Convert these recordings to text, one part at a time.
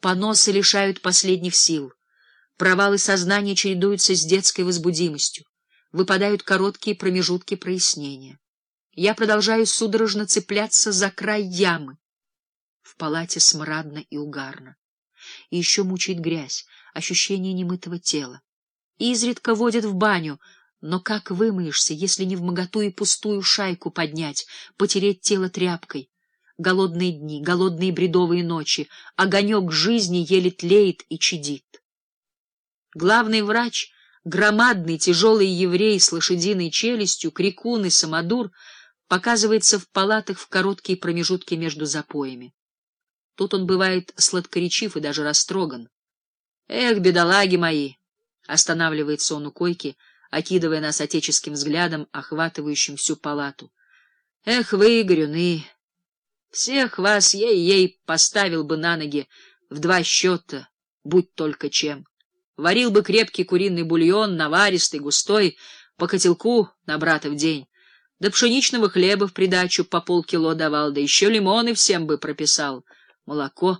Поносы лишают последних сил. Провалы сознания чередуются с детской возбудимостью. Выпадают короткие промежутки прояснения. Я продолжаю судорожно цепляться за край ямы. В палате смрадно и угарно. И еще мучает грязь, ощущение немытого тела. Изредка водят в баню, но как вымоешься, если не в моготу и пустую шайку поднять, потереть тело тряпкой? Голодные дни, голодные бредовые ночи, огонек жизни еле тлеет и чадит. Главный врач, громадный тяжелый еврей с лошадиной челюстью, крикун и самодур, показывается в палатах в короткие промежутки между запоями. Тут он бывает сладкоречив и даже растроган. «Эх, бедолаги мои!» — останавливается он у койки, окидывая нас отеческим взглядом, охватывающим всю палату. «Эх вы, горюны! Всех вас ей-ей поставил бы на ноги в два счета, будь только чем. Варил бы крепкий куриный бульон, наваристый, густой, по котелку на брата в день, да пшеничного хлеба в придачу по полкило давал, да еще лимоны всем бы прописал» молоко.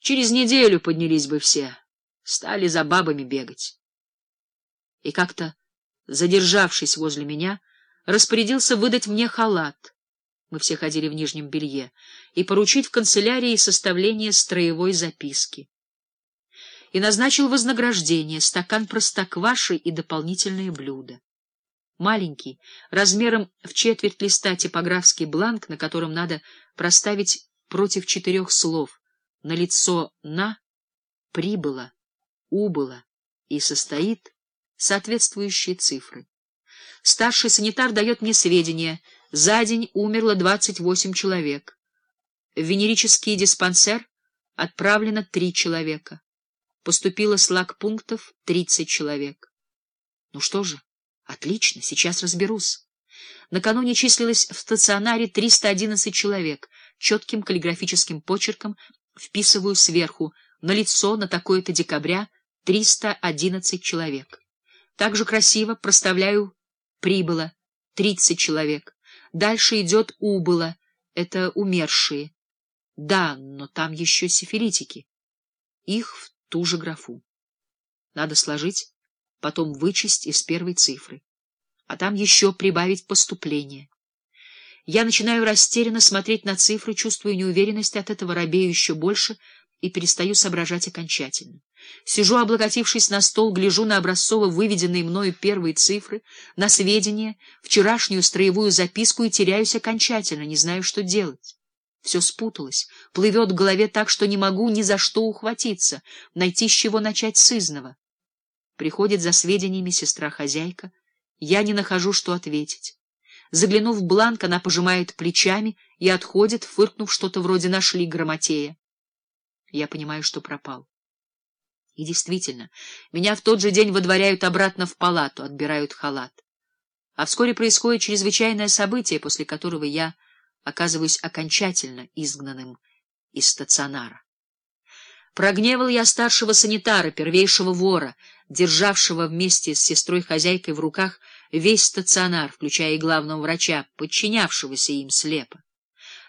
Через неделю поднялись бы все, стали за бабами бегать. И как-то, задержавшись возле меня, распорядился выдать мне халат. Мы все ходили в нижнем белье, и поручить в канцелярии составление строевой записки. И назначил вознаграждение, стакан простокваши и дополнительные блюда. Маленький, размером в четверть листа типографский бланк, на котором надо проставить против четырех слов на лицо «на» прибыло, убыло и состоит соответствующие цифры. Старший санитар дает мне сведения. За день умерло 28 человек. В венерический диспансер отправлено 3 человека. Поступило с лагпунктов 30 человек. Ну что же, отлично, сейчас разберусь. Накануне числилось в стационаре 311 человек — четким каллиграфическим почерком вписываю сверху на лицо на такое-то декабря 311 человек. Также красиво проставляю прибыло 30 человек. Дальше идет убыло, это умершие. Да, но там еще сифилитики. Их в ту же графу. Надо сложить, потом вычесть из первой цифры. А там еще прибавить поступление. Я начинаю растерянно смотреть на цифры, чувствую неуверенность от этого, робею еще больше и перестаю соображать окончательно. Сижу, облокотившись на стол, гляжу на образцово выведенные мною первые цифры, на сведения, вчерашнюю строевую записку и теряюсь окончательно, не знаю, что делать. Все спуталось, плывет в голове так, что не могу ни за что ухватиться, найти с чего начать сызного. Приходит за сведениями сестра-хозяйка, я не нахожу, что ответить. Заглянув в бланк, она пожимает плечами и отходит, фыркнув что-то вроде «нашли грамотея». Я понимаю, что пропал. И действительно, меня в тот же день выдворяют обратно в палату, отбирают халат. А вскоре происходит чрезвычайное событие, после которого я оказываюсь окончательно изгнанным из стационара. Прогневал я старшего санитара, первейшего вора, державшего вместе с сестрой-хозяйкой в руках весь стационар, включая и главного врача, подчинявшегося им слепо.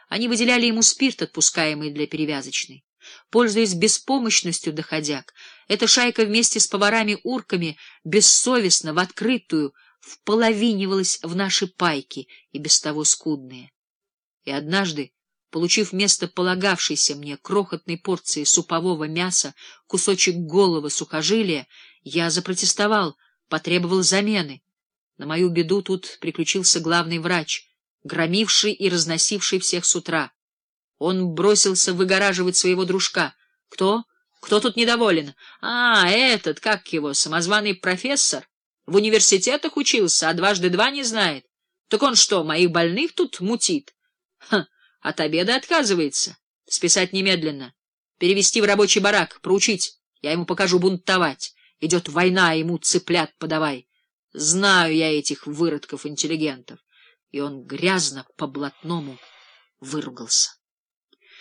Они выделяли ему спирт, отпускаемый для перевязочной. Пользуясь беспомощностью доходяг, эта шайка вместе с поварами-урками бессовестно, в открытую, вполовинивалась в наши пайки, и без того скудные. И однажды, получив вместо полагавшейся мне крохотной порции супового мяса кусочек голого сухожилия, я запротестовал, потребовал замены. На мою беду тут приключился главный врач, громивший и разносивший всех с утра. Он бросился выгораживать своего дружка. Кто? Кто тут недоволен? А, этот, как его, самозваный профессор? В университетах учился, а дважды два не знает. Так он что, моих больных тут мутит? Ха, от обеда отказывается. Списать немедленно. Перевести в рабочий барак, проучить. Я ему покажу бунтовать. Идет война, а ему цыплят подавай. Знаю я этих выродков-интеллигентов. И он грязно по-блатному выругался.